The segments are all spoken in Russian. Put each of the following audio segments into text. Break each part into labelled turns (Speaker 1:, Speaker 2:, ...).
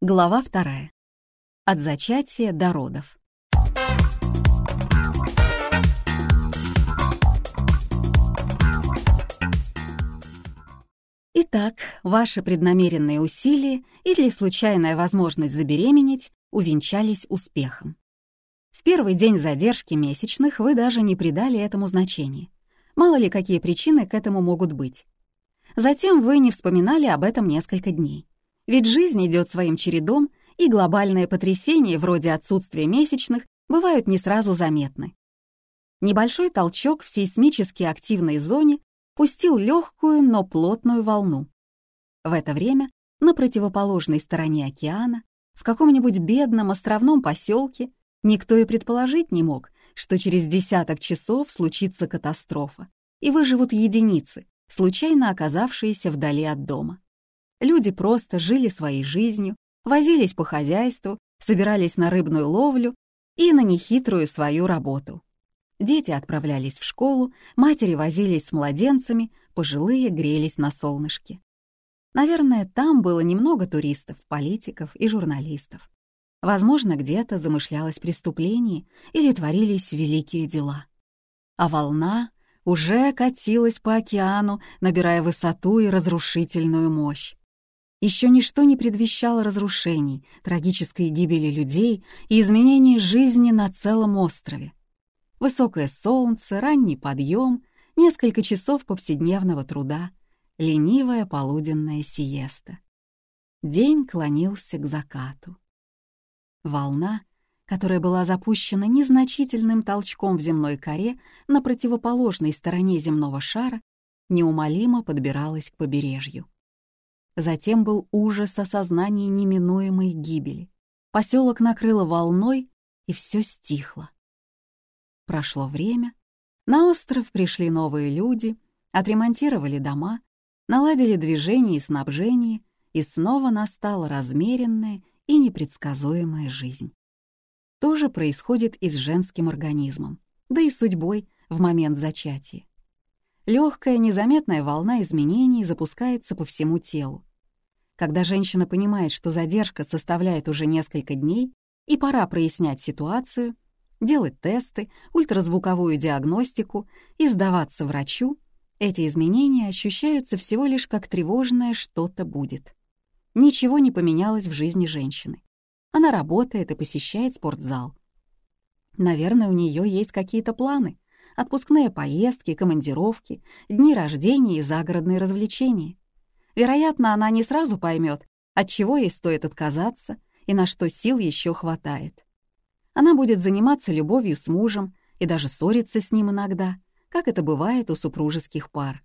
Speaker 1: Глава вторая. От зачатия до родов. Итак, ваши преднамеренные усилия или случайная возможность забеременеть увенчались успехом. В первый день задержки месячных вы даже не придали этому значения. Мало ли какие причины к этому могут быть. Затем вы не вспоминали об этом несколько дней. Ведь жизнь идет своим чередом, и глобальные потрясения вроде отсутствия месячных бывают не сразу заметны. Небольшой толчок в сейсмически активной зоне пустил легкую, но плотную волну. В это время на противоположной стороне океана, в каком-нибудь бедном островном поселке, никто и предположить не мог, что через десяток часов случится катастрофа, и выживут единицы, случайно оказавшиеся вдали от дома. Люди просто жили своей жизнью, возились по хозяйству, собирались на рыбную ловлю и на нехитрую свою работу. Дети отправлялись в школу, матери возились с младенцами, пожилые грелись на солнышке. Наверное, там было немного туристов, политиков и журналистов. Возможно, где-то замышлялось преступление или творились великие дела. А волна уже катилась по океану, набирая высоту и разрушительную мощь. Еще ничто не предвещало разрушений, трагической гибели людей и изменения жизни на целом острове. Высокое солнце, ранний подъем, несколько часов повседневного труда, ленивая полуденная сиеста. День клонился к закату. Волна, которая была запущена незначительным толчком в земной коре на противоположной стороне земного шара, неумолимо подбиралась к побережью. Затем был ужас осознания неминуемой гибели. Поселок накрыло волной, и все стихло. Прошло время, на остров пришли новые люди, отремонтировали дома, наладили движение и снабжение, и снова настала размеренная и непредсказуемая жизнь. То же происходит и с женским организмом, да и судьбой в момент зачатия. Легкая, незаметная волна изменений запускается по всему телу, когда женщина понимает, что задержка составляет уже несколько дней и пора прояснять ситуацию, делать тесты, ультразвуковую диагностику и сдаваться врачу, эти изменения ощущаются всего лишь как тревожное что-то будет. Ничего не поменялось в жизни женщины. Она работает и посещает спортзал. Наверное, у нее есть какие-то планы. Отпускные поездки, командировки, дни рождения и загородные развлечения. Вероятно, она не сразу поймет, от чего ей стоит отказаться и на что сил еще хватает. Она будет заниматься любовью с мужем и даже ссориться с ним иногда, как это бывает у супружеских пар.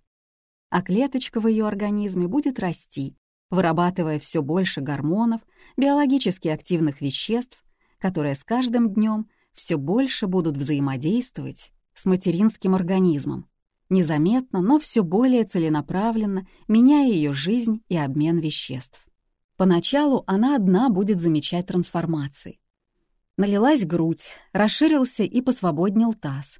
Speaker 1: А клеточка в ее организме будет расти, вырабатывая все больше гормонов, биологически активных веществ, которые с каждым днем все больше будут взаимодействовать с материнским организмом, незаметно, но все более целенаправленно, меняя ее жизнь и обмен веществ. Поначалу она одна будет замечать трансформации. Налилась грудь, расширился и посвободнел таз.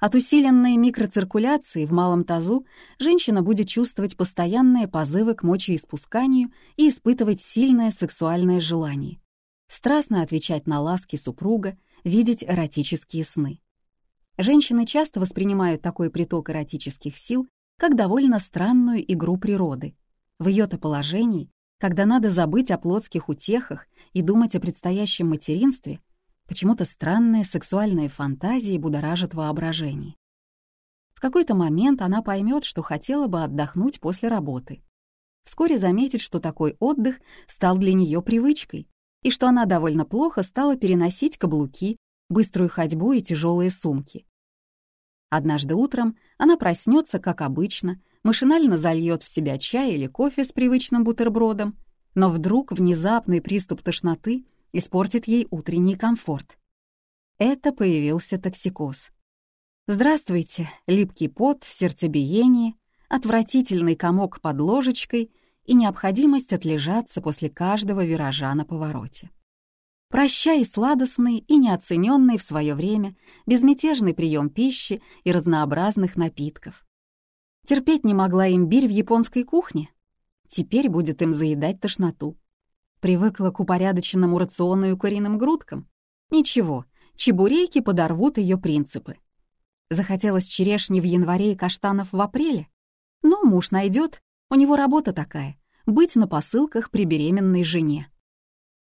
Speaker 1: От усиленной микроциркуляции в малом тазу женщина будет чувствовать постоянные позывы к мочеиспусканию и испытывать сильное сексуальное желание. Страстно отвечать на ласки супруга, видеть эротические сны. Женщины часто воспринимают такой приток эротических сил как довольно странную игру природы. В ее-то положении, когда надо забыть о плотских утехах и думать о предстоящем материнстве, почему-то странные сексуальные фантазии будоражат воображение. В какой-то момент она поймет, что хотела бы отдохнуть после работы. Вскоре заметит, что такой отдых стал для нее привычкой, и что она довольно плохо стала переносить каблуки, быструю ходьбу и тяжелые сумки. Однажды утром она проснется, как обычно, машинально зальет в себя чай или кофе с привычным бутербродом, но вдруг внезапный приступ тошноты испортит ей утренний комфорт. Это появился токсикоз. Здравствуйте, липкий пот, сердцебиение, отвратительный комок под ложечкой и необходимость отлежаться после каждого виража на повороте. Прощай сладостный и неоцененный в свое время безмятежный прием пищи и разнообразных напитков. Терпеть не могла имбирь в японской кухне. Теперь будет им заедать тошноту. привыкла к упорядоченному рациону и куриным грудкам. Ничего, чебуреки подорвут ее принципы. Захотелось черешни в январе и каштанов в апреле? Ну, муж найдет, у него работа такая — быть на посылках при беременной жене.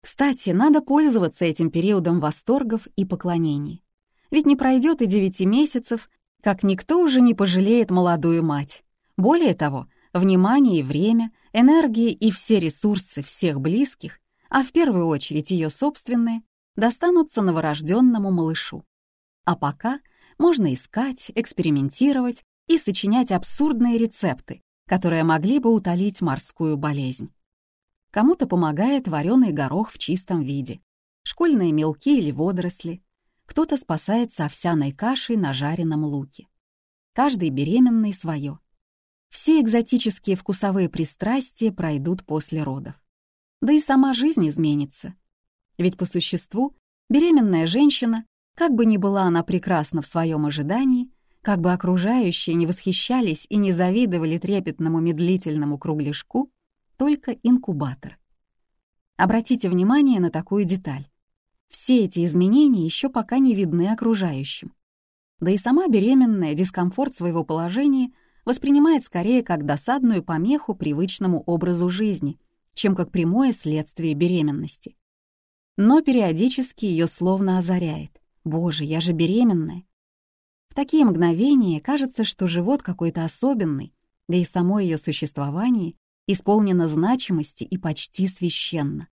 Speaker 1: Кстати, надо пользоваться этим периодом восторгов и поклонений. Ведь не пройдет и девяти месяцев, как никто уже не пожалеет молодую мать. Более того, внимание и время, энергии и все ресурсы всех близких, а в первую очередь ее собственные, достанутся новорожденному малышу. А пока можно искать, экспериментировать и сочинять абсурдные рецепты, которые могли бы утолить морскую болезнь. Кому-то помогает вареный горох в чистом виде, школьные мелки или водоросли, кто-то спасается овсяной кашей на жареном луке. Каждый беременный свое. Все экзотические вкусовые пристрастия пройдут после родов. Да и сама жизнь изменится. Ведь по существу беременная женщина, как бы ни была она прекрасна в своем ожидании, как бы окружающие не восхищались и не завидовали трепетному медлительному кругляшку, только инкубатор. Обратите внимание на такую деталь. Все эти изменения еще пока не видны окружающим. Да и сама беременная дискомфорт своего положения воспринимает скорее как досадную помеху привычному образу жизни, чем как прямое следствие беременности. Но периодически ее словно озаряет. «Боже, я же беременная!» В такие мгновения кажется, что живот какой-то особенный, да и само ее существование исполнено значимости и почти священно.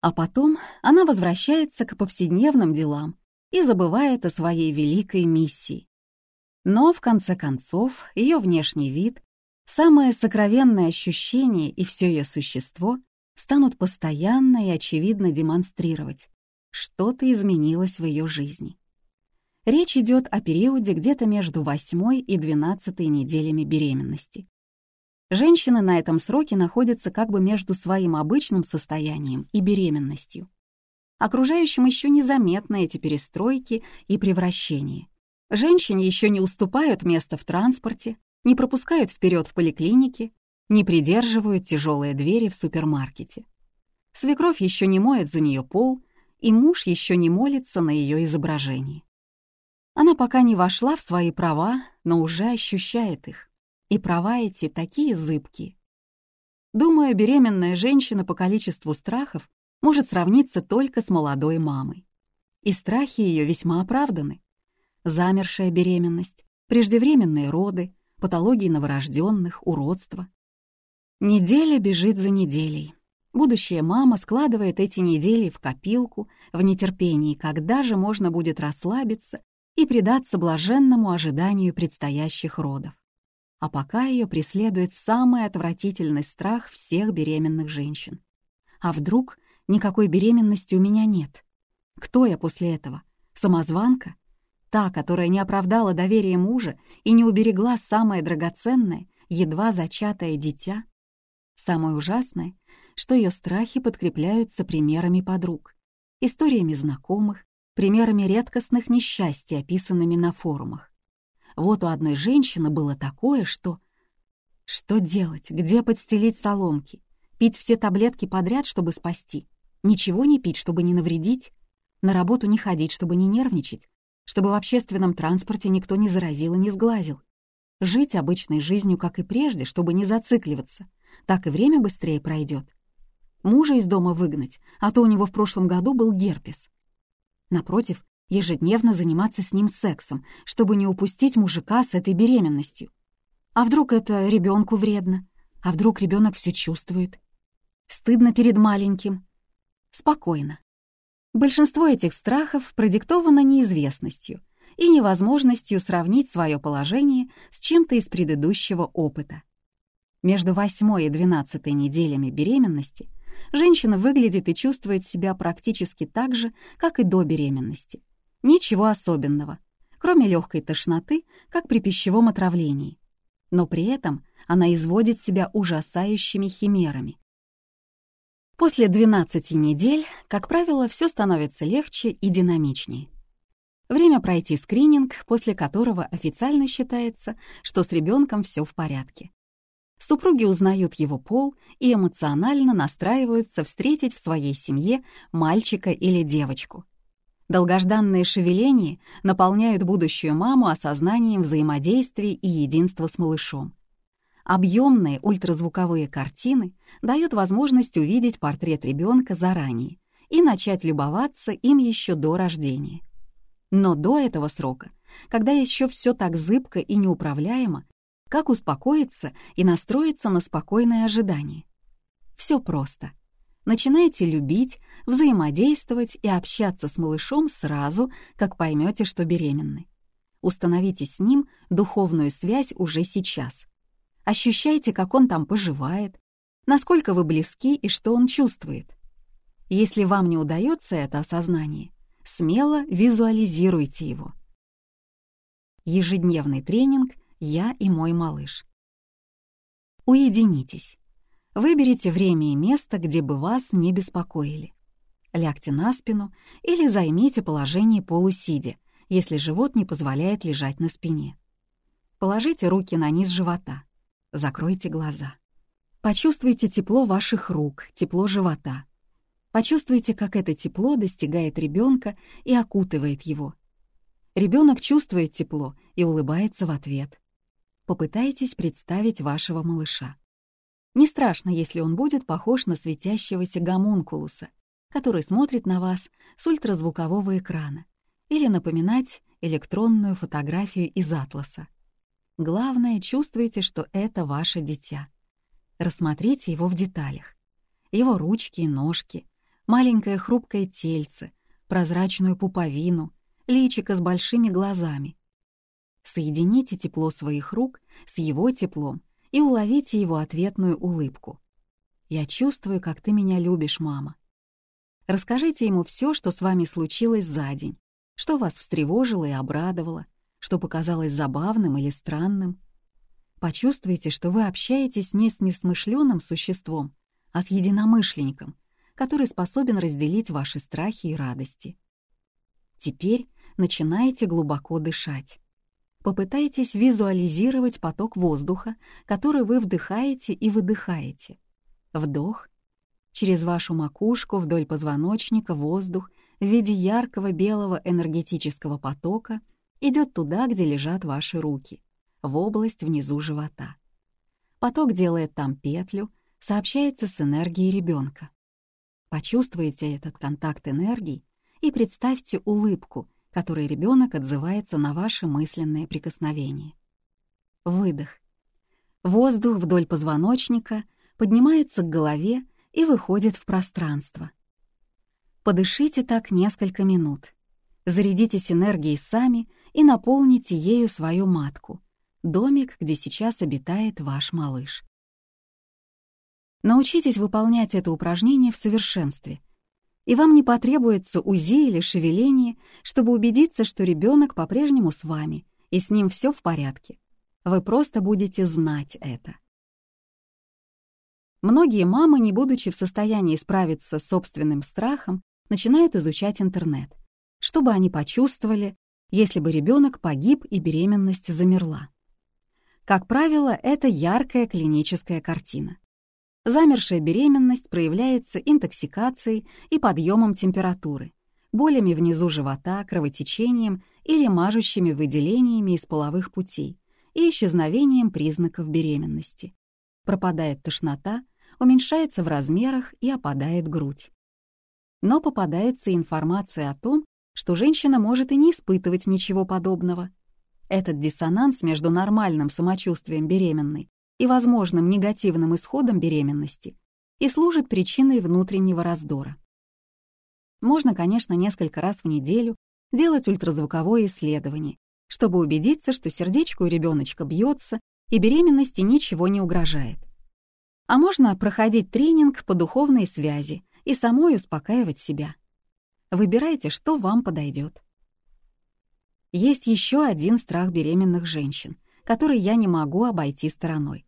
Speaker 1: А потом она возвращается к повседневным делам и забывает о своей великой миссии. Но, в конце концов, ее внешний вид, самое сокровенное ощущение и все ее существо станут постоянно и очевидно демонстрировать, что-то изменилось в ее жизни. Речь идет о периоде где-то между 8 и 12 неделями беременности. Женщины на этом сроке находятся как бы между своим обычным состоянием и беременностью. Окружающим еще незаметны эти перестройки и превращения. Женщине еще не уступают место в транспорте, не пропускают вперед в поликлинике, не придерживают тяжелые двери в супермаркете. Свекровь еще не моет за нее пол, и муж еще не молится на ее изображении. Она пока не вошла в свои права, но уже ощущает их. И права эти такие зыбкие. Думаю, беременная женщина по количеству страхов может сравниться только с молодой мамой. И страхи ее весьма оправданы. Замершая беременность, преждевременные роды, патологии новорожденных, уродство. Неделя бежит за неделей. Будущая мама складывает эти недели в копилку, в нетерпении, когда же можно будет расслабиться и предаться блаженному ожиданию предстоящих родов. А пока ее преследует самый отвратительный страх всех беременных женщин. А вдруг никакой беременности у меня нет? Кто я после этого? Самозванка? Та, которая не оправдала доверие мужа и не уберегла самое драгоценное, едва зачатое дитя? Самое ужасное, что ее страхи подкрепляются примерами подруг, историями знакомых, примерами редкостных несчастий, описанными на форумах. Вот у одной женщины было такое, что... Что делать? Где подстелить соломки? Пить все таблетки подряд, чтобы спасти? Ничего не пить, чтобы не навредить? На работу не ходить, чтобы не нервничать? Чтобы в общественном транспорте никто не заразил и не сглазил? Жить обычной жизнью, как и прежде, чтобы не зацикливаться. Так и время быстрее пройдет. Мужа из дома выгнать, а то у него в прошлом году был герпес. Напротив, ежедневно заниматься с ним сексом, чтобы не упустить мужика с этой беременностью. А вдруг это ребенку вредно? А вдруг ребенок все чувствует? Стыдно перед маленьким. Спокойно. Большинство этих страхов продиктовано неизвестностью и невозможностью сравнить свое положение с чем-то из предыдущего опыта. Между восьмой и двенадцатой неделями беременности женщина выглядит и чувствует себя практически так же, как и до беременности. Ничего особенного, кроме легкой тошноты, как при пищевом отравлении. Но при этом она изводит себя ужасающими химерами. После 12 недель, как правило, все становится легче и динамичнее. Время пройти скрининг, после которого официально считается, что с ребенком все в порядке. Супруги узнают его пол и эмоционально настраиваются встретить в своей семье мальчика или девочку. Долгожданные шевеления наполняют будущую маму осознанием взаимодействия и единства с малышом. Объемные ультразвуковые картины дают возможность увидеть портрет ребенка заранее и начать любоваться им еще до рождения. Но до этого срока, когда еще все так зыбко и неуправляемо, как успокоиться и настроиться на спокойное ожидание? Все просто. Начинайте любить, взаимодействовать и общаться с малышом сразу, как поймете, что беременны. Установите с ним духовную связь уже сейчас. Ощущайте, как он там поживает, насколько вы близки и что он чувствует. Если вам не удается это осознание, смело визуализируйте его. Ежедневный тренинг «Я и мой малыш». Уединитесь. Выберите время и место, где бы вас не беспокоили. Лягте на спину или займите положение полусидя, если живот не позволяет лежать на спине. Положите руки на низ живота. Закройте глаза. Почувствуйте тепло ваших рук, тепло живота. Почувствуйте, как это тепло достигает ребенка и окутывает его. Ребенок чувствует тепло и улыбается в ответ попытайтесь представить вашего малыша. Не страшно, если он будет похож на светящегося гомункулуса, который смотрит на вас с ультразвукового экрана, или напоминать электронную фотографию из атласа. Главное, чувствуйте, что это ваше дитя. Рассмотрите его в деталях. Его ручки и ножки, маленькое хрупкое тельце, прозрачную пуповину, личико с большими глазами, Соедините тепло своих рук с его теплом и уловите его ответную улыбку. «Я чувствую, как ты меня любишь, мама». Расскажите ему все, что с вами случилось за день, что вас встревожило и обрадовало, что показалось забавным или странным. Почувствуйте, что вы общаетесь не с несмышленым существом, а с единомышленником, который способен разделить ваши страхи и радости. Теперь начинайте глубоко дышать. Попытайтесь визуализировать поток воздуха, который вы вдыхаете и выдыхаете. Вдох. Через вашу макушку вдоль позвоночника воздух в виде яркого белого энергетического потока идет туда, где лежат ваши руки, в область внизу живота. Поток делает там петлю, сообщается с энергией ребенка. Почувствуйте этот контакт энергии и представьте улыбку — которой ребенок отзывается на ваши мысленные прикосновения. Выдох. Воздух вдоль позвоночника поднимается к голове и выходит в пространство. Подышите так несколько минут. Зарядитесь энергией сами и наполните ею свою матку, домик, где сейчас обитает ваш малыш. Научитесь выполнять это упражнение в совершенстве — и вам не потребуется УЗИ или шевеление, чтобы убедиться, что ребенок по-прежнему с вами, и с ним все в порядке. Вы просто будете знать это. Многие мамы, не будучи в состоянии справиться с собственным страхом, начинают изучать интернет, чтобы они почувствовали, если бы ребенок погиб и беременность замерла. Как правило, это яркая клиническая картина. Замершая беременность проявляется интоксикацией и подъемом температуры, болями внизу живота, кровотечением или мажущими выделениями из половых путей и исчезновением признаков беременности. Пропадает тошнота, уменьшается в размерах и опадает грудь. Но попадается информация о том, что женщина может и не испытывать ничего подобного. Этот диссонанс между нормальным самочувствием беременной и возможным негативным исходом беременности и служит причиной внутреннего раздора. Можно, конечно, несколько раз в неделю делать ультразвуковое исследование, чтобы убедиться, что сердечко у ребеночка бьется и беременности ничего не угрожает. А можно проходить тренинг по духовной связи и самой успокаивать себя. Выбирайте, что вам подойдет. Есть еще один страх беременных женщин, который я не могу обойти стороной.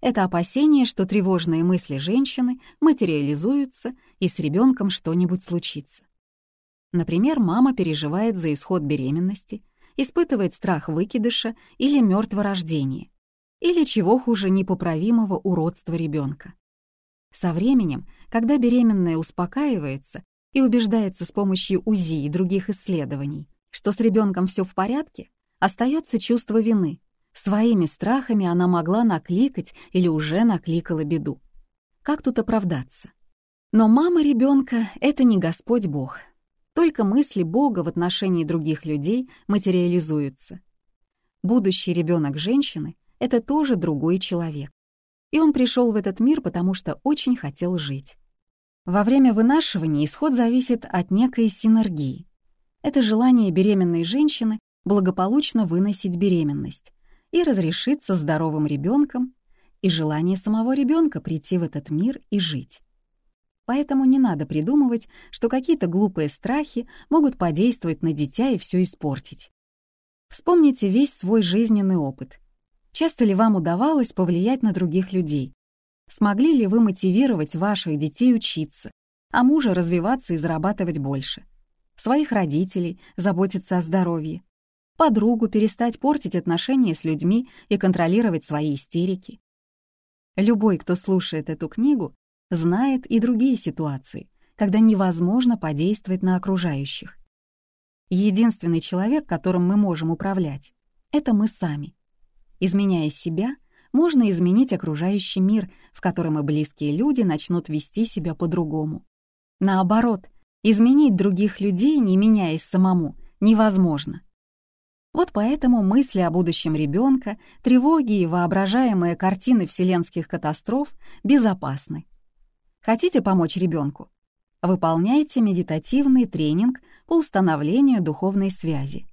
Speaker 1: Это опасение, что тревожные мысли женщины материализуются и с ребенком что-нибудь случится. Например, мама переживает за исход беременности, испытывает страх выкидыша или мертворождения. или, чего хуже, непоправимого уродства ребенка. Со временем, когда беременная успокаивается и убеждается с помощью УЗИ и других исследований, что с ребенком все в порядке, остается чувство вины. Своими страхами она могла накликать или уже накликала беду. Как тут оправдаться? Но мама ребенка — это не Господь Бог. Только мысли Бога в отношении других людей материализуются. Будущий ребенок женщины — это тоже другой человек. И он пришел в этот мир, потому что очень хотел жить. Во время вынашивания исход зависит от некой синергии. Это желание беременной женщины благополучно выносить беременность и разрешиться здоровым ребенком, и желание самого ребенка прийти в этот мир и жить. Поэтому не надо придумывать, что какие-то глупые страхи могут подействовать на дитя и все испортить. Вспомните весь свой жизненный опыт. Часто ли вам удавалось повлиять на других людей? Смогли ли вы мотивировать ваших детей учиться, а мужа развиваться и зарабатывать больше? Своих родителей заботиться о здоровье? Подругу перестать портить отношения с людьми и контролировать свои истерики? Любой, кто слушает эту книгу, знает и другие ситуации, когда невозможно подействовать на окружающих. Единственный человек, которым мы можем управлять, это мы сами. Изменяя себя, можно изменить окружающий мир, в котором и близкие люди начнут вести себя по-другому. Наоборот, изменить других людей, не меняясь самому, невозможно. Вот поэтому мысли о будущем ребенка, тревоги и воображаемые картины вселенских катастроф безопасны. Хотите помочь ребенку? Выполняйте медитативный тренинг по установлению духовной связи.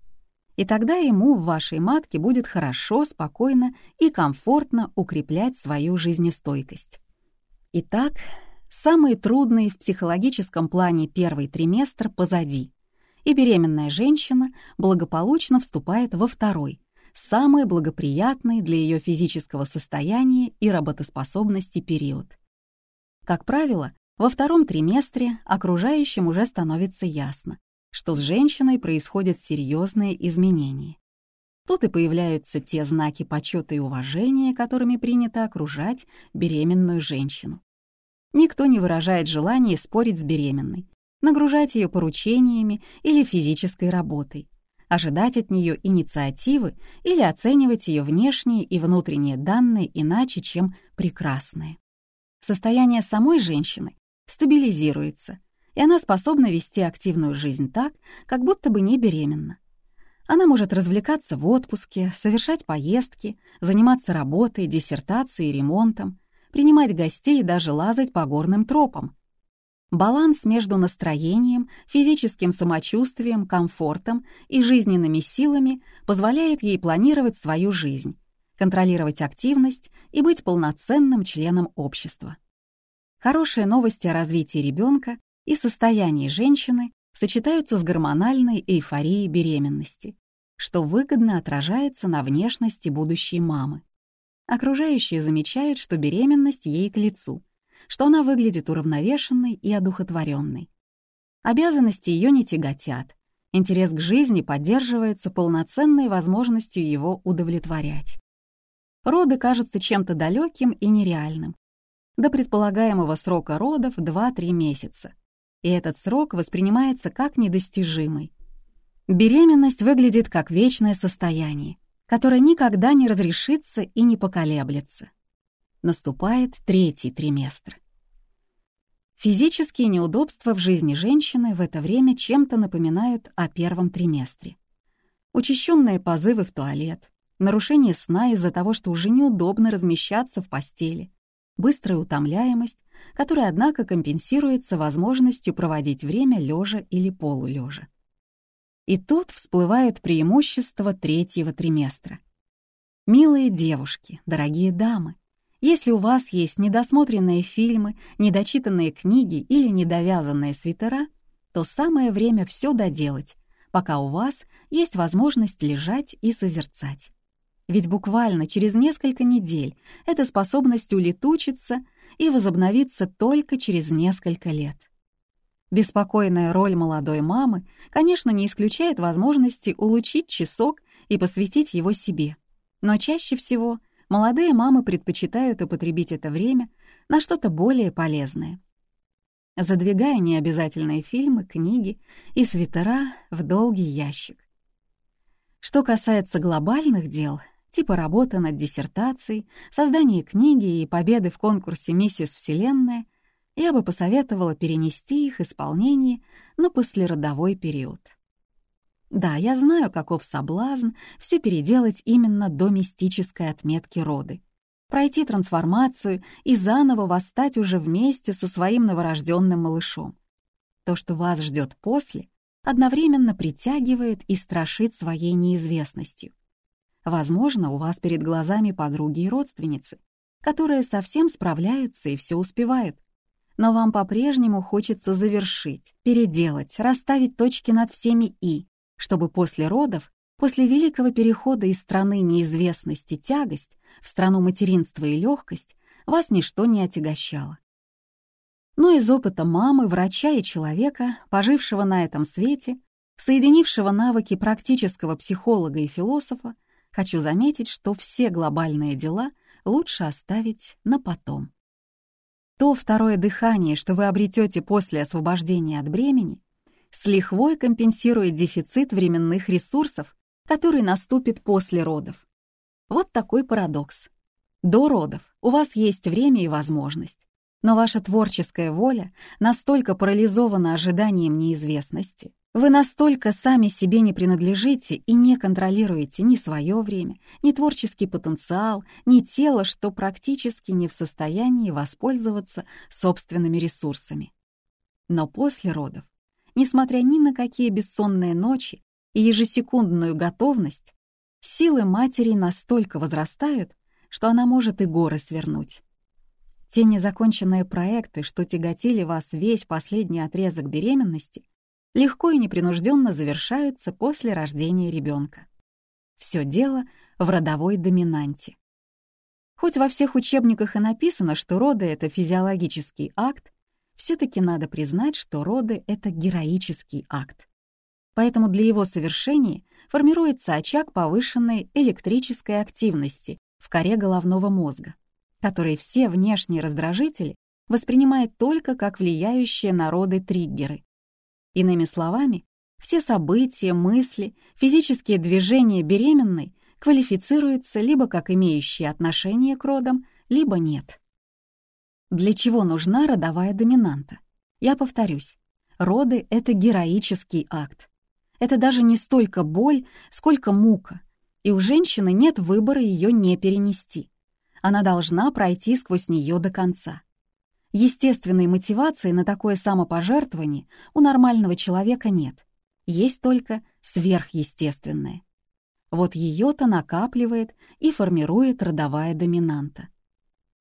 Speaker 1: И тогда ему в вашей матке будет хорошо, спокойно и комфортно укреплять свою жизнестойкость. Итак, самый трудный в психологическом плане первый триместр позади, и беременная женщина благополучно вступает во второй, самый благоприятный для ее физического состояния и работоспособности период. Как правило, во втором триместре окружающим уже становится ясно, что с женщиной происходят серьезные изменения. Тут и появляются те знаки почета и уважения, которыми принято окружать беременную женщину. Никто не выражает желания спорить с беременной, нагружать ее поручениями или физической работой, ожидать от нее инициативы или оценивать ее внешние и внутренние данные иначе, чем прекрасные состояние самой женщины стабилизируется, и она способна вести активную жизнь так, как будто бы не беременна. Она может развлекаться в отпуске, совершать поездки, заниматься работой, диссертацией, ремонтом, принимать гостей и даже лазать по горным тропам. Баланс между настроением, физическим самочувствием, комфортом и жизненными силами позволяет ей планировать свою жизнь, контролировать активность и быть полноценным членом общества. Хорошие новости о развитии ребенка и состоянии женщины сочетаются с гормональной эйфорией беременности, что выгодно отражается на внешности будущей мамы. Окружающие замечают, что беременность ей к лицу, что она выглядит уравновешенной и одухотворенной. Обязанности ее не тяготят, интерес к жизни поддерживается полноценной возможностью его удовлетворять. Роды кажутся чем-то далеким и нереальным. До предполагаемого срока родов 2-3 месяца. И этот срок воспринимается как недостижимый. Беременность выглядит как вечное состояние, которое никогда не разрешится и не поколеблется. Наступает третий триместр. Физические неудобства в жизни женщины в это время чем-то напоминают о первом триместре. Учащенные позывы в туалет, нарушение сна из-за того, что уже неудобно размещаться в постели, быстрая утомляемость, которая, однако, компенсируется возможностью проводить время лежа или полулежа. И тут всплывают преимущества третьего триместра. Милые девушки, дорогие дамы, если у вас есть недосмотренные фильмы, недочитанные книги или недовязанные свитера, то самое время все доделать, пока у вас есть возможность лежать и созерцать. Ведь буквально через несколько недель эта способность улетучится и возобновится только через несколько лет. Беспокойная роль молодой мамы, конечно, не исключает возможности улучшить часок и посвятить его себе. Но чаще всего молодые мамы предпочитают употребить это время на что-то более полезное. Задвигая необязательные фильмы, книги и свитера в долгий ящик. Что касается глобальных дел, типа работы над диссертацией, создания книги и победы в конкурсе «Миссис Вселенная», я бы посоветовала перенести их исполнение на послеродовой период. Да, я знаю, каков соблазн все переделать именно до мистической отметки роды, пройти трансформацию и заново восстать уже вместе со своим новорожденным малышом. То, что вас ждет после, одновременно притягивает и страшит своей неизвестностью. Возможно, у вас перед глазами подруги и родственницы, которые совсем справляются и все успевают. Но вам по-прежнему хочется завершить, переделать, расставить точки над всеми «и», чтобы после родов, после великого перехода из страны неизвестности тягость в страну материнства и легкость, вас ничто не отягощало. Но из опыта мамы, врача и человека, пожившего на этом свете, соединившего навыки практического психолога и философа, хочу заметить, что все глобальные дела лучше оставить на потом. То второе дыхание, что вы обретете после освобождения от бремени, с лихвой компенсирует дефицит временных ресурсов, который наступит после родов. Вот такой парадокс. До родов у вас есть время и возможность, но ваша творческая воля настолько парализована ожиданием неизвестности, вы настолько сами себе не принадлежите и не контролируете ни свое время, ни творческий потенциал, ни тело, что практически не в состоянии воспользоваться собственными ресурсами. Но после родов несмотря ни на какие бессонные ночи и ежесекундную готовность, силы матери настолько возрастают, что она может и горы свернуть. Те незаконченные проекты, что тяготили вас весь последний отрезок беременности, легко и непринужденно завершаются после рождения ребенка. Все дело в родовой доминанте. Хоть во всех учебниках и написано, что роды — это физиологический акт, все-таки надо признать, что роды — это героический акт. Поэтому для его совершения формируется очаг повышенной электрической активности в коре головного мозга, который все внешние раздражители воспринимает только как влияющие на роды триггеры. Иными словами, все события, мысли, физические движения беременной квалифицируются либо как имеющие отношение к родам, либо нет. Для чего нужна родовая доминанта? Я повторюсь, роды — это героический акт. Это даже не столько боль, сколько мука, и у женщины нет выбора ее не перенести. Она должна пройти сквозь нее до конца. Естественной мотивации на такое самопожертвование у нормального человека нет. Есть только сверхъестественное. Вот ее-то накапливает и формирует родовая доминанта.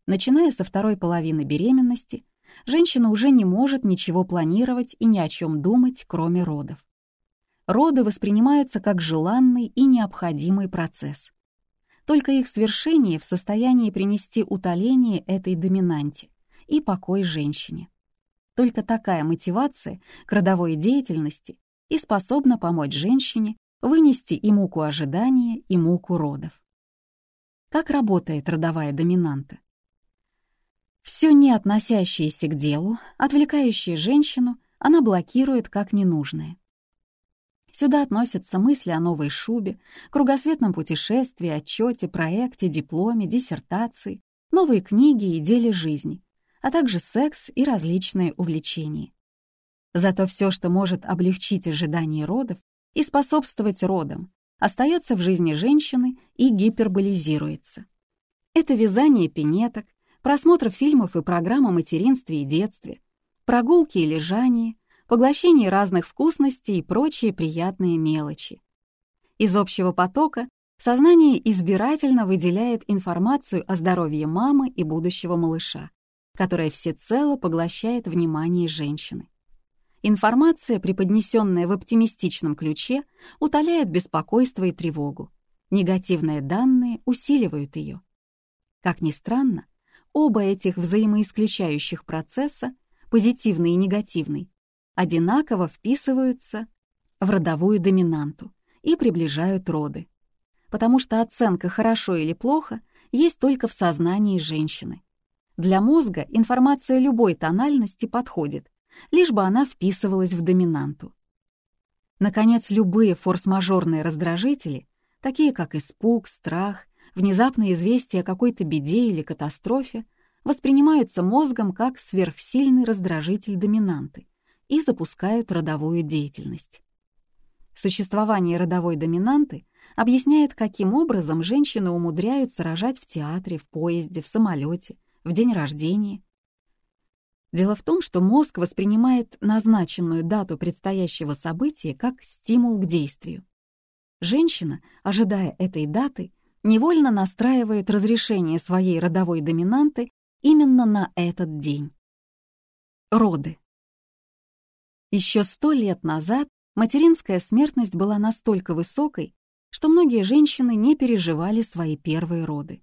Speaker 1: Начиная со второй половины беременности, женщина уже не может ничего планировать и ни о чем думать, кроме родов. Роды воспринимаются как желанный и необходимый процесс. Только их свершение в состоянии принести утоление этой доминанте и покой женщине. Только такая мотивация к родовой деятельности и способна помочь женщине вынести и муку ожидания, и муку родов. Как работает родовая доминанта? Все не относящееся к делу, отвлекающее женщину, она блокирует как ненужное. Сюда относятся мысли о новой шубе, кругосветном путешествии, отчете, проекте, дипломе, диссертации, новые книги и деле жизни, а также секс и различные увлечения. Зато все, что может облегчить ожидание родов и способствовать родам, остается в жизни женщины и гиперболизируется. Это вязание пинеток, просмотр фильмов и программ о материнстве и детстве, прогулки и лежание, поглощение разных вкусностей и прочие приятные мелочи. Из общего потока сознание избирательно выделяет информацию о здоровье мамы и будущего малыша, которая всецело поглощает внимание женщины. Информация, преподнесенная в оптимистичном ключе, утоляет беспокойство и тревогу. Негативные данные усиливают ее. Как ни странно, Оба этих взаимоисключающих процесса, позитивный и негативный, одинаково вписываются в родовую доминанту и приближают роды. Потому что оценка «хорошо» или «плохо» есть только в сознании женщины. Для мозга информация любой тональности подходит, лишь бы она вписывалась в доминанту. Наконец, любые форс-мажорные раздражители, такие как испуг, страх, внезапное известие о какой-то беде или катастрофе, воспринимаются мозгом как сверхсильный раздражитель доминанты и запускают родовую деятельность. Существование родовой доминанты объясняет, каким образом женщины умудряются рожать в театре, в поезде, в самолете, в день рождения. Дело в том, что мозг воспринимает назначенную дату предстоящего события как стимул к действию. Женщина, ожидая этой даты, невольно настраивает разрешение своей родовой доминанты именно на этот день. Роды. Еще сто лет назад материнская смертность была настолько высокой, что многие женщины не переживали свои первые роды.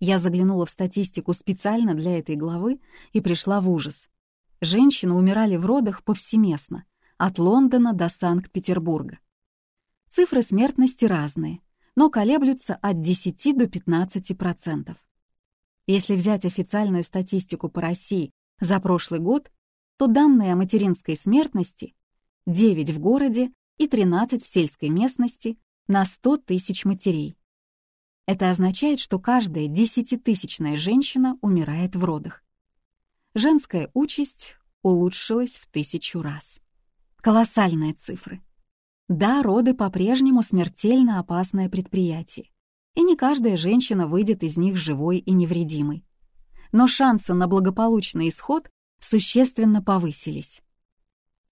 Speaker 1: Я заглянула в статистику специально для этой главы и пришла в ужас. Женщины умирали в родах повсеместно, от Лондона до Санкт-Петербурга. Цифры смертности разные, но колеблются от 10 до 15%. Если взять официальную статистику по России за прошлый год, то данные о материнской смертности 9 в городе и 13 в сельской местности на 100 тысяч матерей. Это означает, что каждая десятитысячная женщина умирает в родах. Женская участь улучшилась в тысячу раз. Колоссальные цифры. Да, роды по-прежнему смертельно опасное предприятие, и не каждая женщина выйдет из них живой и невредимой. Но шансы на благополучный исход существенно повысились.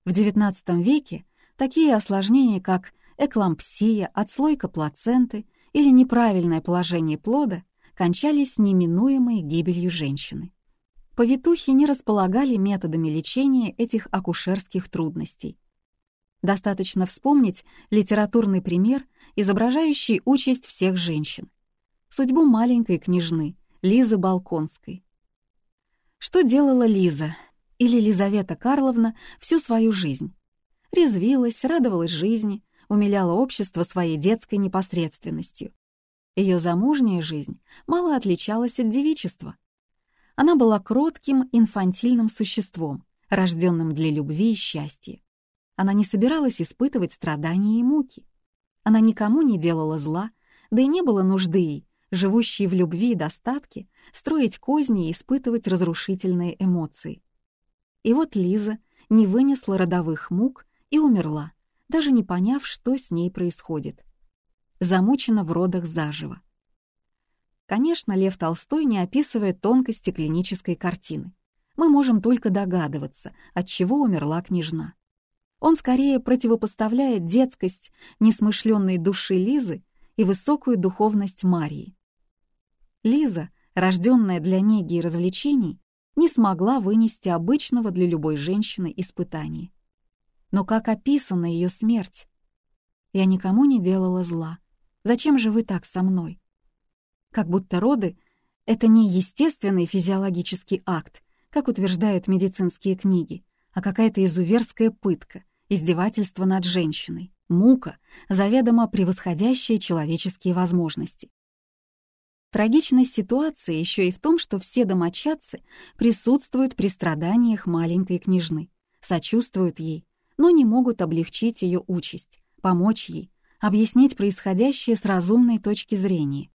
Speaker 1: В XIX веке такие осложнения, как эклампсия, отслойка плаценты или неправильное положение плода кончались неминуемой гибелью женщины. Повитухи не располагали методами лечения этих акушерских трудностей. Достаточно вспомнить литературный пример, изображающий участь всех женщин. Судьбу маленькой княжны, Лизы Балконской. Что делала Лиза или Лизавета Карловна всю свою жизнь? Резвилась, радовалась жизни, умиляла общество своей детской непосредственностью. Ее замужняя жизнь мало отличалась от девичества. Она была кротким, инфантильным существом, рожденным для любви и счастья. Она не собиралась испытывать страдания и муки. Она никому не делала зла, да и не было нужды ей, живущей в любви и достатке, строить козни и испытывать разрушительные эмоции. И вот Лиза не вынесла родовых мук и умерла, даже не поняв, что с ней происходит. Замучена в родах заживо. Конечно, Лев Толстой не описывает тонкости клинической картины. Мы можем только догадываться, от чего умерла княжна. Он скорее противопоставляет детскость несмышленной души Лизы и высокую духовность Марии. Лиза, рожденная для неги и развлечений, не смогла вынести обычного для любой женщины испытания. Но как описана ее смерть? Я никому не делала зла. Зачем же вы так со мной? Как будто роды — это не естественный физиологический акт, как утверждают медицинские книги, а какая-то изуверская пытка, издевательство над женщиной, мука, заведомо превосходящая человеческие возможности. Трагичность ситуации еще и в том, что все домочадцы присутствуют при страданиях маленькой княжны, сочувствуют ей, но не могут облегчить ее участь, помочь ей, объяснить происходящее с разумной точки зрения.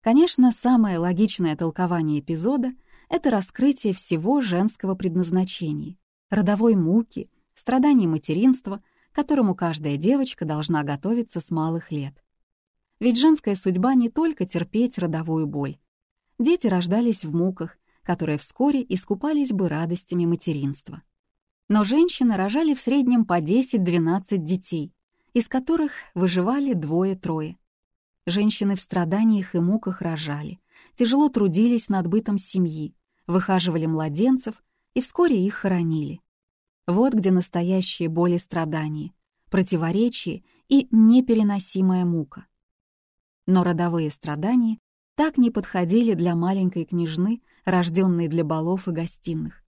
Speaker 1: Конечно, самое логичное толкование эпизода — это раскрытие всего женского предназначения, родовой муки, страданий материнства, которому каждая девочка должна готовиться с малых лет. Ведь женская судьба не только терпеть родовую боль. Дети рождались в муках, которые вскоре искупались бы радостями материнства. Но женщины рожали в среднем по 10-12 детей, из которых выживали двое-трое. Женщины в страданиях и муках рожали, тяжело трудились над бытом семьи, выхаживали младенцев и вскоре их хоронили. Вот где настоящие боли страдания, противоречие и непереносимая мука. Но родовые страдания так не подходили для маленькой княжны, рожденной для балов и гостиных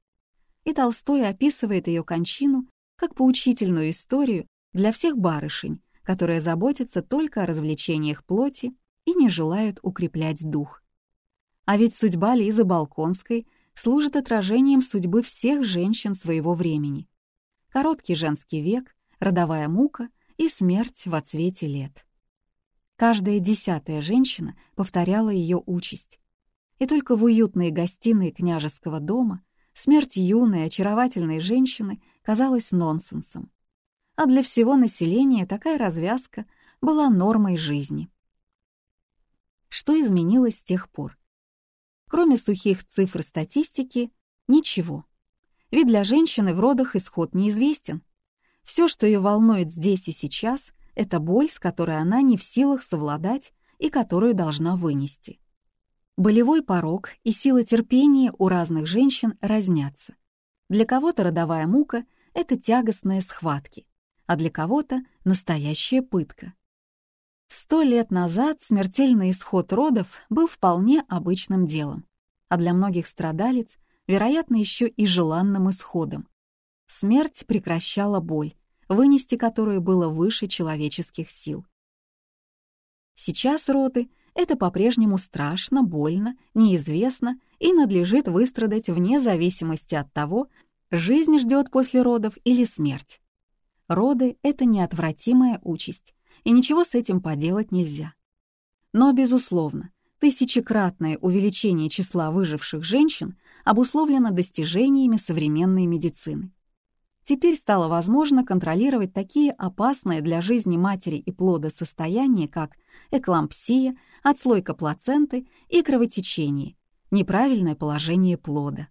Speaker 1: и Толстой описывает ее кончину как поучительную историю для всех барышень, которые заботятся только о развлечениях плоти и не желают укреплять дух. А ведь судьба Лизы Балконской служит отражением судьбы всех женщин своего времени. Короткий женский век, родовая мука и смерть во цвете лет. Каждая десятая женщина повторяла ее участь. И только в уютной гостиной княжеского дома смерть юной, очаровательной женщины казалась нонсенсом. А для всего населения такая развязка была нормой жизни. Что изменилось с тех пор? Кроме сухих цифр статистики, ничего. Ведь для женщины в родах исход неизвестен. Все, что ее волнует здесь и сейчас, это боль, с которой она не в силах совладать и которую должна вынести. Болевой порог и сила терпения у разных женщин разнятся. Для кого-то родовая мука — это тягостные схватки, а для кого-то — настоящая пытка. Сто лет назад смертельный исход родов был вполне обычным делом, а для многих страдалец, вероятно, еще и желанным исходом. Смерть прекращала боль, вынести которую было выше человеческих сил. Сейчас роды — это по-прежнему страшно, больно, неизвестно и надлежит выстрадать вне зависимости от того, жизнь ждет после родов или смерть. Роды — это неотвратимая участь, и ничего с этим поделать нельзя. Но, безусловно, тысячекратное увеличение числа выживших женщин обусловлено достижениями современной медицины. Теперь стало возможно контролировать такие опасные для жизни матери и плода состояния, как эклампсия, отслойка плаценты и кровотечение, неправильное положение плода.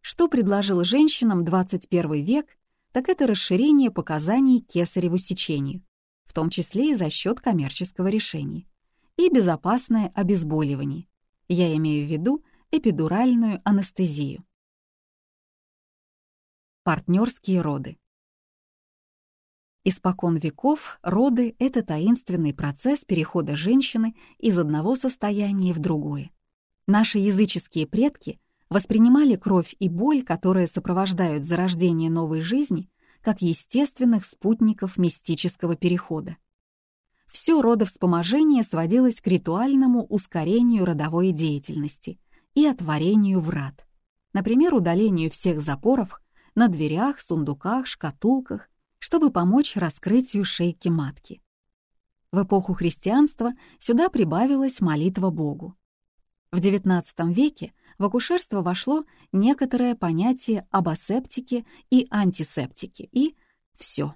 Speaker 1: Что предложил женщинам 21 век, так это расширение показаний кесареву сечению, в том числе и за счет коммерческого решения, и безопасное обезболивание. Я имею в виду эпидуральную анестезию. Партнерские роды. Испокон веков роды — это таинственный процесс перехода женщины из одного состояния в другое. Наши языческие предки воспринимали кровь и боль, которые сопровождают зарождение новой жизни, как естественных спутников мистического перехода. Все родовспоможение сводилось к ритуальному ускорению родовой деятельности и отворению врат, например, удалению всех запоров на дверях, сундуках, шкатулках, чтобы помочь раскрытию шейки матки. В эпоху христианства сюда прибавилась молитва Богу. В XIX веке в акушерство вошло некоторое понятие об асептике и антисептике, и все.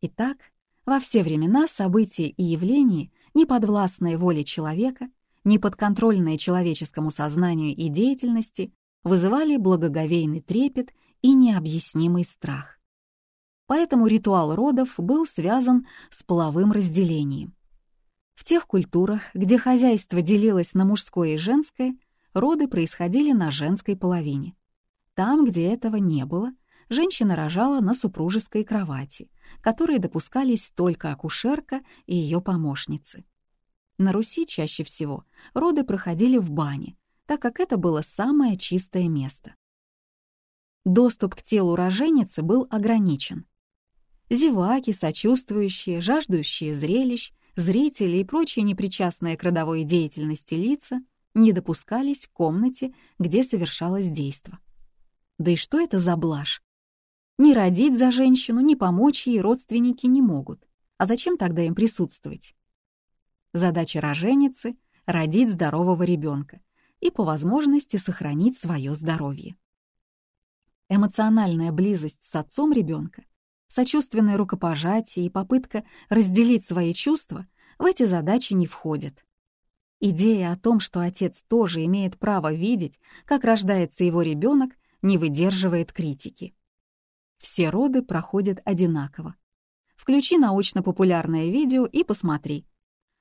Speaker 1: Итак, во все времена события и явления, не подвластные воле человека, не подконтрольные человеческому сознанию и деятельности, вызывали благоговейный трепет и необъяснимый страх. Поэтому ритуал родов был связан с половым разделением. В тех культурах, где хозяйство делилось на мужское и женское, роды происходили на женской половине. Там, где этого не было, женщина рожала на супружеской кровати, которые допускались только акушерка и ее помощницы. На Руси чаще всего роды проходили в бане, так как это было самое чистое место доступ к телу роженицы был ограничен. Зеваки, сочувствующие, жаждущие зрелищ, зрители и прочие непричастные к родовой деятельности лица не допускались к комнате, где совершалось действо. Да и что это за блажь? Ни родить за женщину, ни помочь ей родственники не могут. А зачем тогда им присутствовать? Задача роженицы — родить здорового ребенка и по возможности сохранить свое здоровье эмоциональная близость с отцом ребенка, сочувственное рукопожатие и попытка разделить свои чувства в эти задачи не входят. Идея о том, что отец тоже имеет право видеть, как рождается его ребенок, не выдерживает критики. Все роды проходят одинаково. Включи научно-популярное видео и посмотри.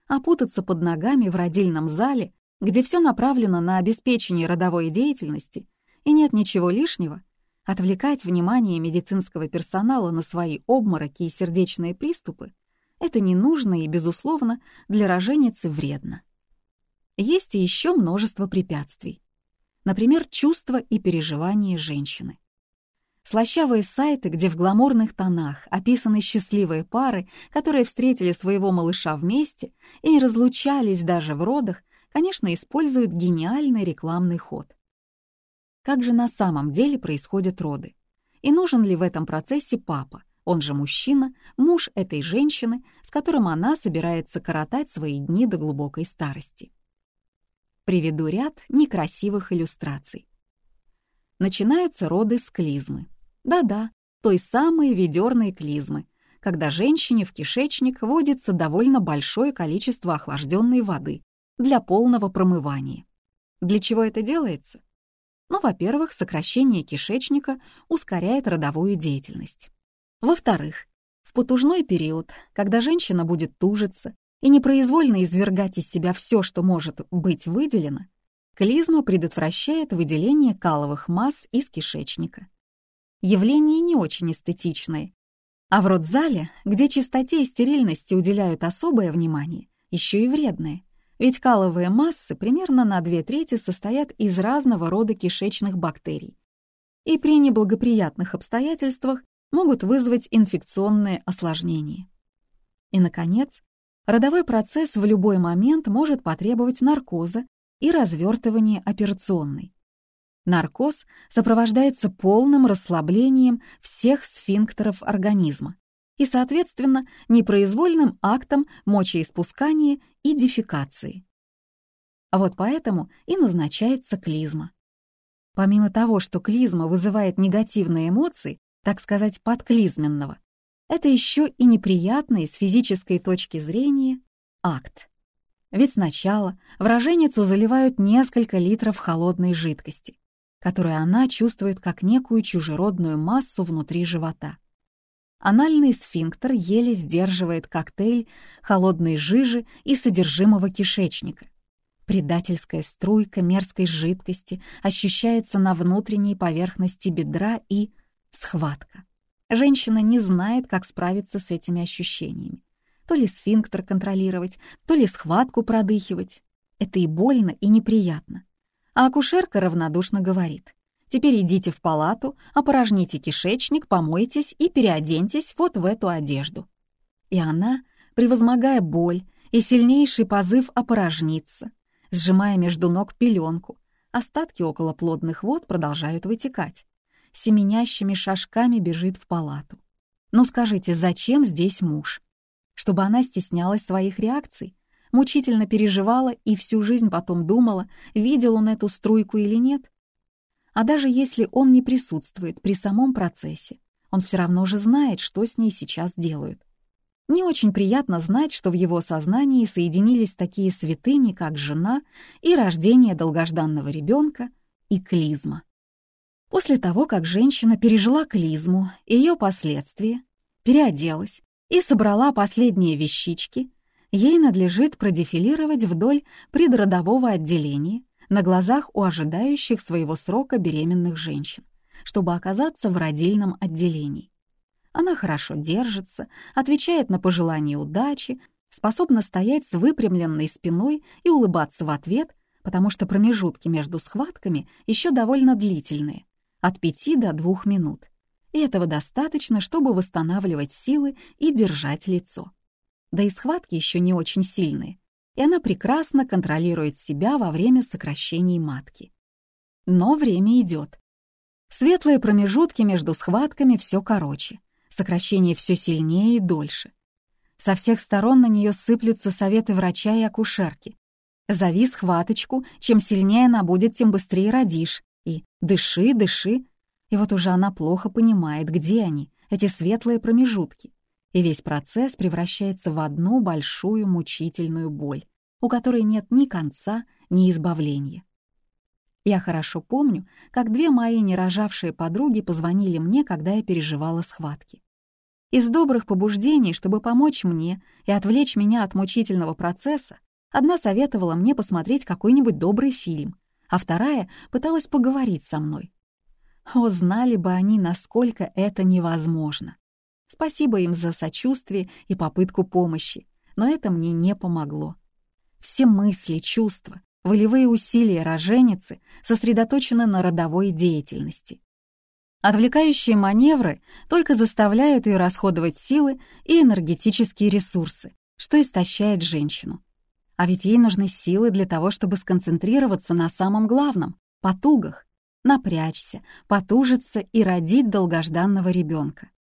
Speaker 1: Опутаться под ногами в родильном зале, где все направлено на обеспечение родовой деятельности и нет ничего лишнего, Отвлекать внимание медицинского персонала на свои обмороки и сердечные приступы — это не нужно и, безусловно, для роженицы вредно. Есть еще множество препятствий. Например, чувства и переживания женщины. Слащавые сайты, где в гламурных тонах описаны счастливые пары, которые встретили своего малыша вместе и не разлучались даже в родах, конечно, используют гениальный рекламный ход. Как же на самом деле происходят роды? И нужен ли в этом процессе папа, он же мужчина, муж этой женщины, с которым она собирается коротать свои дни до глубокой старости? Приведу ряд некрасивых иллюстраций. Начинаются роды с клизмы. Да-да, той самой ведерной клизмы, когда женщине в кишечник вводится довольно большое количество охлажденной воды для полного промывания. Для чего это делается? Ну, во-первых, сокращение кишечника ускоряет родовую деятельность. Во-вторых, в потужной период, когда женщина будет тужиться и непроизвольно извергать из себя все, что может быть выделено, клизма предотвращает выделение каловых масс из кишечника. Явление не очень эстетичное. А в родзале, где чистоте и стерильности уделяют особое внимание, еще и вредное. Ведь каловые массы примерно на две трети состоят из разного рода кишечных бактерий и при неблагоприятных обстоятельствах могут вызвать инфекционные осложнения. И, наконец, родовой процесс в любой момент может потребовать наркоза и развертывания операционной. Наркоз сопровождается полным расслаблением всех сфинктеров организма и, соответственно, непроизвольным актом мочеиспускания и дефекации. А вот поэтому и назначается клизма. Помимо того, что клизма вызывает негативные эмоции, так сказать, подклизменного, это еще и неприятный с физической точки зрения акт. Ведь сначала в заливают несколько литров холодной жидкости, которую она чувствует как некую чужеродную массу внутри живота. Анальный сфинктер еле сдерживает коктейль холодной жижи и содержимого кишечника. Предательская струйка мерзкой жидкости ощущается на внутренней поверхности бедра и схватка. Женщина не знает, как справиться с этими ощущениями. То ли сфинктер контролировать, то ли схватку продыхивать. Это и больно, и неприятно. А акушерка равнодушно говорит. Теперь идите в палату, опорожните кишечник, помойтесь и переоденьтесь вот в эту одежду. И она, превозмогая боль и сильнейший позыв опорожниться, сжимая между ног пеленку, остатки околоплодных вод продолжают вытекать. Семенящими шажками бежит в палату. Ну скажите, зачем здесь муж? Чтобы она стеснялась своих реакций? мучительно переживала и всю жизнь потом думала, видел он эту струйку или нет. А даже если он не присутствует при самом процессе, он все равно же знает, что с ней сейчас делают. Не очень приятно знать, что в его сознании соединились такие святыни, как жена и рождение долгожданного ребенка и клизма. После того, как женщина пережила клизму и ее последствия, переоделась и собрала последние вещички, ей надлежит продефилировать вдоль предродового отделения на глазах у ожидающих своего срока беременных женщин, чтобы оказаться в родильном отделении. Она хорошо держится, отвечает на пожелания удачи, способна стоять с выпрямленной спиной и улыбаться в ответ, потому что промежутки между схватками еще довольно длительные, от пяти до двух минут. И этого достаточно, чтобы восстанавливать силы и держать лицо да и схватки еще не очень сильные, и она прекрасно контролирует себя во время сокращений матки. Но время идет. Светлые промежутки между схватками все короче, сокращение все сильнее и дольше. Со всех сторон на нее сыплются советы врача и акушерки. Зови схваточку, чем сильнее она будет, тем быстрее родишь. И дыши, дыши. И вот уже она плохо понимает, где они, эти светлые промежутки и весь процесс превращается в одну большую мучительную боль, у которой нет ни конца, ни избавления. Я хорошо помню, как две мои нерожавшие подруги позвонили мне, когда я переживала схватки. Из добрых побуждений, чтобы помочь мне и отвлечь меня от мучительного процесса, одна советовала мне посмотреть какой-нибудь добрый фильм, а вторая пыталась поговорить со мной. О, знали бы они, насколько это невозможно. Спасибо им за сочувствие и попытку помощи, но это мне не помогло. Все мысли, чувства, волевые усилия роженицы сосредоточены на родовой деятельности. Отвлекающие маневры только заставляют ее расходовать силы и энергетические ресурсы, что истощает женщину. А ведь ей нужны силы для того, чтобы сконцентрироваться на самом главном — потугах, напрячься, потужиться и родить долгожданного ребенка.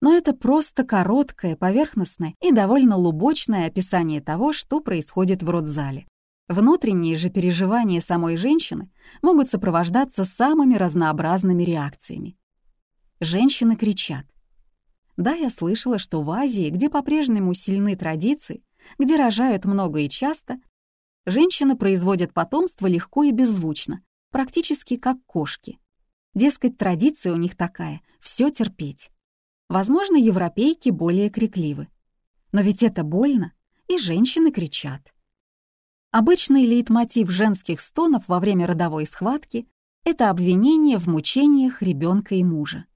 Speaker 1: Но это просто короткое, поверхностное и довольно лубочное описание того, что происходит в родзале. Внутренние же переживания самой женщины могут сопровождаться самыми разнообразными реакциями. Женщины кричат. Да, я слышала, что в Азии, где по-прежнему сильны традиции, где рожают много и часто, женщины производят потомство легко и беззвучно, практически как кошки. Дескать, традиция у них такая — все терпеть. Возможно, европейки более крикливы. Но ведь это больно, и женщины кричат. Обычный лейтмотив женских стонов во время родовой схватки — это обвинение в мучениях ребенка и мужа.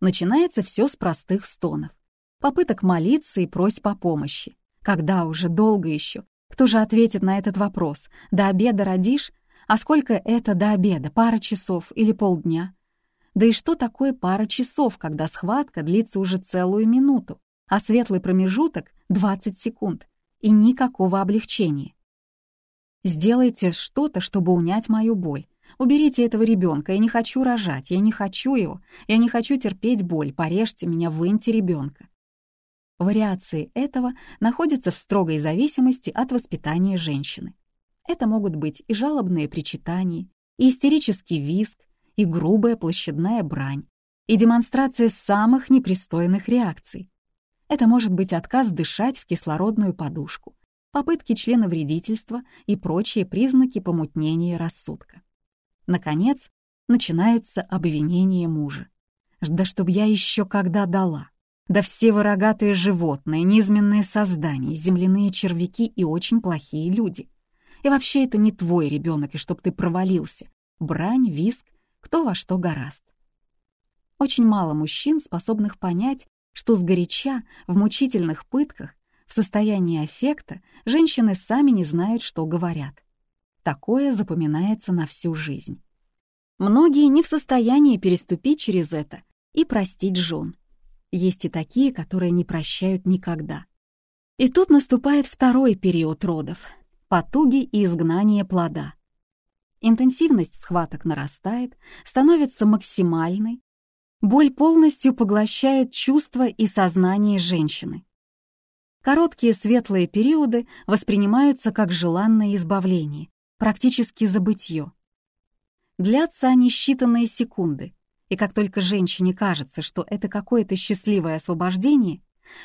Speaker 1: Начинается все с простых стонов, попыток молиться и просьб о помощи. Когда уже, долго еще? Кто же ответит на этот вопрос? До обеда родишь? А сколько это до обеда? Пара часов или полдня? Да и что такое пара часов, когда схватка длится уже целую минуту, а светлый промежуток — 20 секунд, и никакого облегчения? Сделайте что-то, чтобы унять мою боль. Уберите этого ребенка, я не хочу рожать, я не хочу его, я не хочу терпеть боль, порежьте меня, выньте ребенка. Вариации этого находятся в строгой зависимости от воспитания женщины. Это могут быть и жалобные причитания, и истерический визг, и грубая площадная брань, и демонстрация самых непристойных реакций. Это может быть отказ дышать в кислородную подушку, попытки членовредительства и прочие признаки помутнения рассудка. Наконец, начинаются обвинения мужа. Да чтоб я еще когда дала. Да все вы животные, низменные создания, земляные червяки и очень плохие люди. И вообще это не твой ребенок, и чтоб ты провалился. Брань, виск, кто во что гораст. Очень мало мужчин, способных понять, что сгоряча в мучительных пытках в состоянии аффекта женщины сами не знают, что говорят. Такое запоминается на всю жизнь. Многие не в состоянии переступить через это и простить жен. Есть и такие, которые не прощают никогда. И тут наступает второй период родов — потуги и изгнание плода. Интенсивность схваток нарастает, становится максимальной, боль полностью поглощает чувства и сознание женщины. Короткие светлые периоды воспринимаются как желанное избавление, практически забытье. Длятся они считанные секунды, и как только женщине кажется, что это какое-то счастливое освобождение,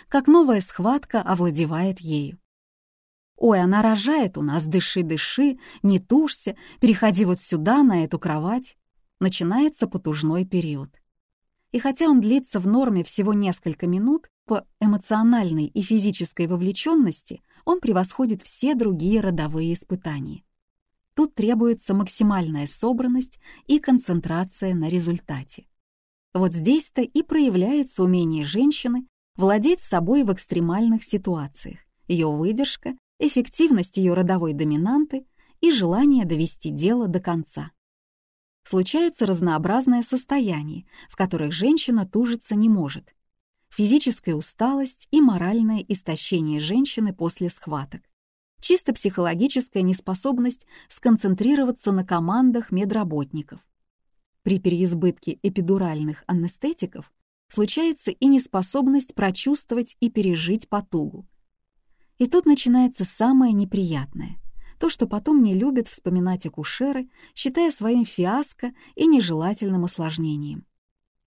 Speaker 1: как новая схватка овладевает ею. «Ой, она рожает у нас, дыши-дыши, не тушься, переходи вот сюда, на эту кровать». Начинается потужной период. И хотя он длится в норме всего несколько минут, по эмоциональной и физической вовлеченности он превосходит все другие родовые испытания. Тут требуется максимальная собранность и концентрация на результате. Вот здесь-то и проявляется умение женщины владеть собой в экстремальных ситуациях, ее выдержка, эффективность ее родовой доминанты и желание довести дело до конца. Случаются разнообразные состояния, в которых женщина тужиться не может, физическая усталость и моральное истощение женщины после схваток, чисто психологическая неспособность сконцентрироваться на командах медработников. При переизбытке эпидуральных анестетиков случается и неспособность прочувствовать и пережить потугу. И тут начинается самое неприятное — то, что потом не любят вспоминать акушеры, считая своим фиаско и нежелательным осложнением.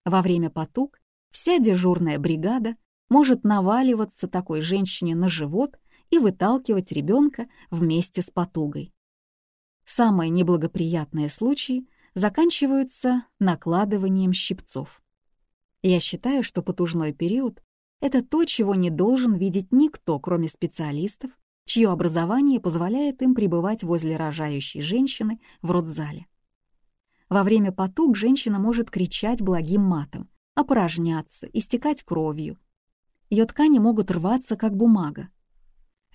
Speaker 1: Во время потуг Вся дежурная бригада может наваливаться такой женщине на живот и выталкивать ребенка вместе с потугой. Самые неблагоприятные случаи заканчиваются накладыванием щипцов. Я считаю, что потужной период — это то, чего не должен видеть никто, кроме специалистов, чье образование позволяет им пребывать возле рожающей женщины в родзале. Во время потуг женщина может кричать благим матом, опорожняться, истекать кровью. Ее ткани могут рваться, как бумага.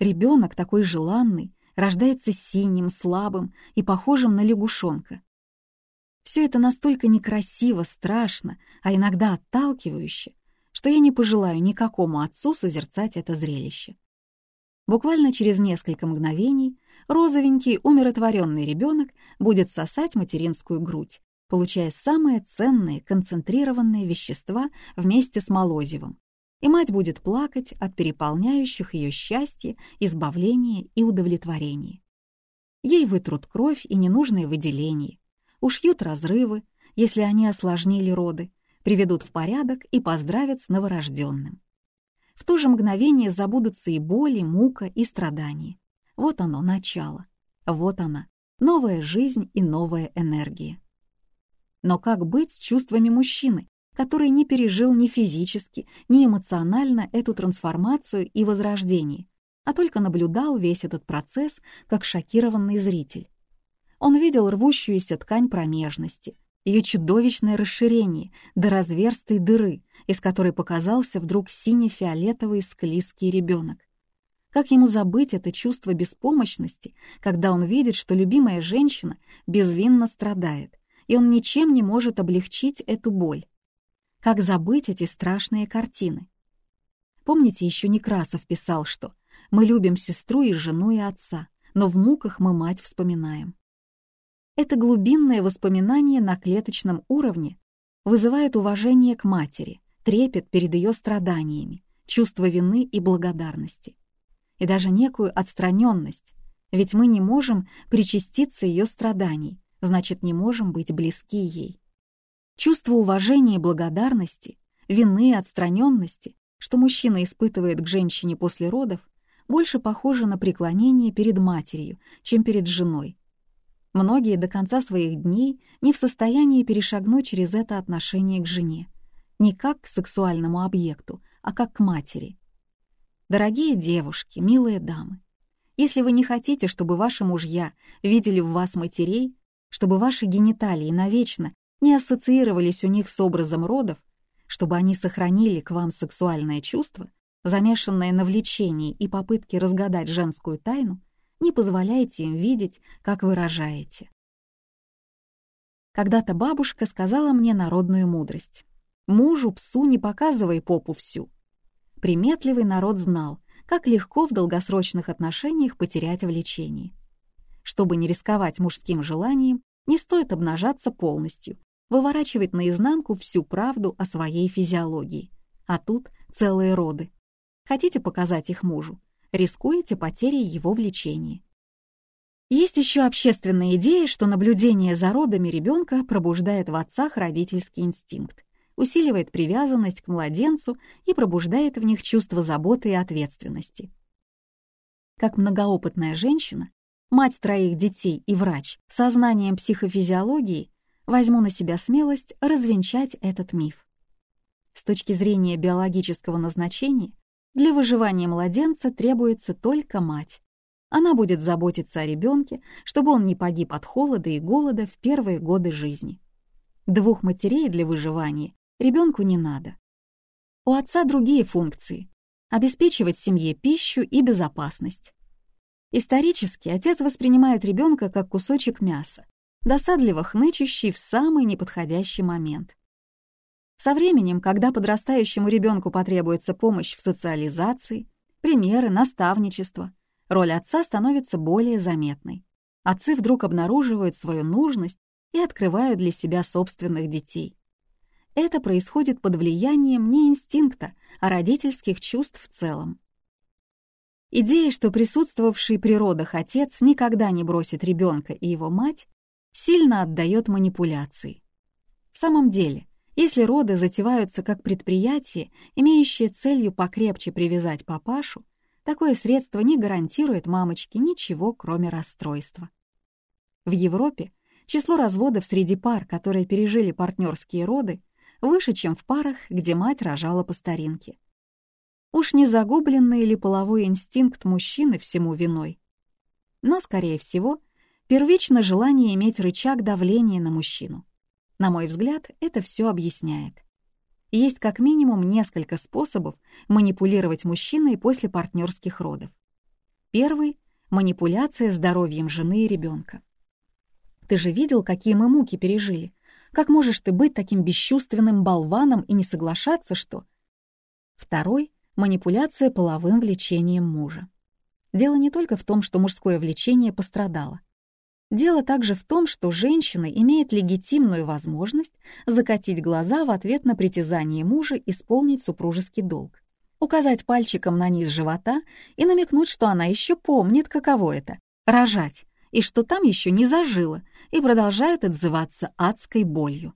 Speaker 1: Ребенок такой желанный, рождается синим, слабым и похожим на лягушонка. Все это настолько некрасиво, страшно, а иногда отталкивающе, что я не пожелаю никакому отцу созерцать это зрелище. Буквально через несколько мгновений розовенький умиротворенный ребенок будет сосать материнскую грудь, получая самые ценные концентрированные вещества вместе с молозивом. И мать будет плакать от переполняющих ее счастья, избавления и удовлетворения. Ей вытрут кровь и ненужные выделения, ушьют разрывы, если они осложнили роды, приведут в порядок и поздравят с новорожденным. В то же мгновение забудутся и боли, мука, и страдания. Вот оно, начало. Вот она, новая жизнь и новая энергия. Но как быть с чувствами мужчины, который не пережил ни физически, ни эмоционально эту трансформацию и возрождение, а только наблюдал весь этот процесс как шокированный зритель? Он видел рвущуюся ткань промежности, ее чудовищное расширение до разверстой дыры, из которой показался вдруг сине-фиолетовый склизкий ребенок. Как ему забыть это чувство беспомощности, когда он видит, что любимая женщина безвинно страдает, и он ничем не может облегчить эту боль. Как забыть эти страшные картины? Помните, еще Некрасов писал, что «Мы любим сестру и жену и отца, но в муках мы мать вспоминаем». Это глубинное воспоминание на клеточном уровне вызывает уважение к матери, трепет перед ее страданиями, чувство вины и благодарности. И даже некую отстраненность, ведь мы не можем причаститься ее страданий, значит, не можем быть близки ей. Чувство уважения и благодарности, вины и отстраненности, что мужчина испытывает к женщине после родов, больше похоже на преклонение перед матерью, чем перед женой. Многие до конца своих дней не в состоянии перешагнуть через это отношение к жене, не как к сексуальному объекту, а как к матери. Дорогие девушки, милые дамы, если вы не хотите, чтобы ваши мужья видели в вас матерей, чтобы ваши гениталии навечно не ассоциировались у них с образом родов, чтобы они сохранили к вам сексуальное чувство, замешанное на влечении и попытке разгадать женскую тайну, не позволяйте им видеть, как выражаете. Когда-то бабушка сказала мне народную мудрость. Мужу, псу не показывай попу всю. Приметливый народ знал, как легко в долгосрочных отношениях потерять влечение. Чтобы не рисковать мужским желанием, не стоит обнажаться полностью, выворачивать наизнанку всю правду о своей физиологии. А тут целые роды. Хотите показать их мужу? Рискуете потерей его влечения. Есть еще общественная идея, что наблюдение за родами ребенка пробуждает в отцах родительский инстинкт, усиливает привязанность к младенцу и пробуждает в них чувство заботы и ответственности. Как многоопытная женщина, мать троих детей и врач со знанием психофизиологии, возьму на себя смелость развенчать этот миф. С точки зрения биологического назначения, для выживания младенца требуется только мать. Она будет заботиться о ребенке, чтобы он не погиб от холода и голода в первые годы жизни. Двух матерей для выживания ребенку не надо. У отца другие функции — обеспечивать семье пищу и безопасность. Исторически отец воспринимает ребенка как кусочек мяса, досадливо хнычущий в самый неподходящий момент. Со временем, когда подрастающему ребенку потребуется помощь в социализации, примеры, наставничество, роль отца становится более заметной. Отцы вдруг обнаруживают свою нужность и открывают для себя собственных детей. Это происходит под влиянием не инстинкта, а родительских чувств в целом. Идея, что присутствовавший при родах отец никогда не бросит ребенка и его мать, сильно отдает манипуляции. В самом деле, если роды затеваются как предприятие, имеющее целью покрепче привязать папашу, такое средство не гарантирует мамочке ничего, кроме расстройства. В Европе число разводов среди пар, которые пережили партнерские роды, выше, чем в парах, где мать рожала по старинке. Уж не загубленный ли половой инстинкт мужчины всему виной? Но, скорее всего, первично желание иметь рычаг давления на мужчину. На мой взгляд, это все объясняет. Есть как минимум несколько способов манипулировать мужчиной после партнерских родов. Первый — манипуляция здоровьем жены и ребенка. Ты же видел, какие мы муки пережили. Как можешь ты быть таким бесчувственным болваном и не соглашаться, что... Второй — манипуляция половым влечением мужа. Дело не только в том, что мужское влечение пострадало. Дело также в том, что женщина имеет легитимную возможность закатить глаза в ответ на притязание мужа исполнить супружеский долг, указать пальчиком на низ живота и намекнуть, что она еще помнит, каково это — рожать, и что там еще не зажило, и продолжает отзываться адской болью.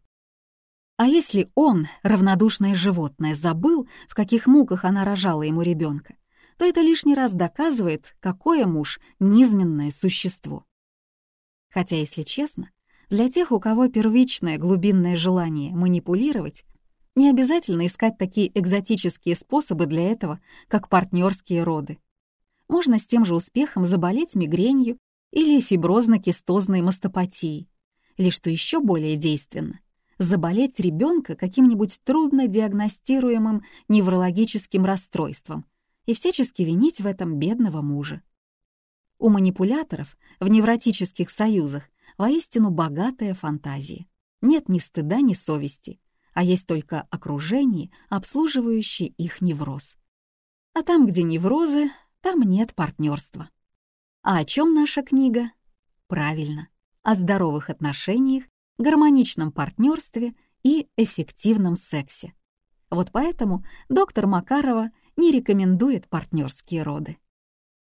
Speaker 1: А если он, равнодушное животное, забыл, в каких муках она рожала ему ребенка, то это лишний раз доказывает, какое муж — низменное существо. Хотя, если честно, для тех, у кого первичное глубинное желание манипулировать, не обязательно искать такие экзотические способы для этого, как партнерские роды. Можно с тем же успехом заболеть мигренью или фиброзно-кистозной мастопатией, или, что еще более действенно, заболеть ребенка каким-нибудь трудно диагностируемым неврологическим расстройством и всячески винить в этом бедного мужа. У манипуляторов в невротических союзах воистину богатая фантазия. Нет ни стыда, ни совести, а есть только окружение, обслуживающее их невроз. А там, где неврозы, там нет партнерства. А о чем наша книга? Правильно, о здоровых отношениях, гармоничном партнерстве и эффективном сексе. Вот поэтому доктор Макарова не рекомендует партнерские роды.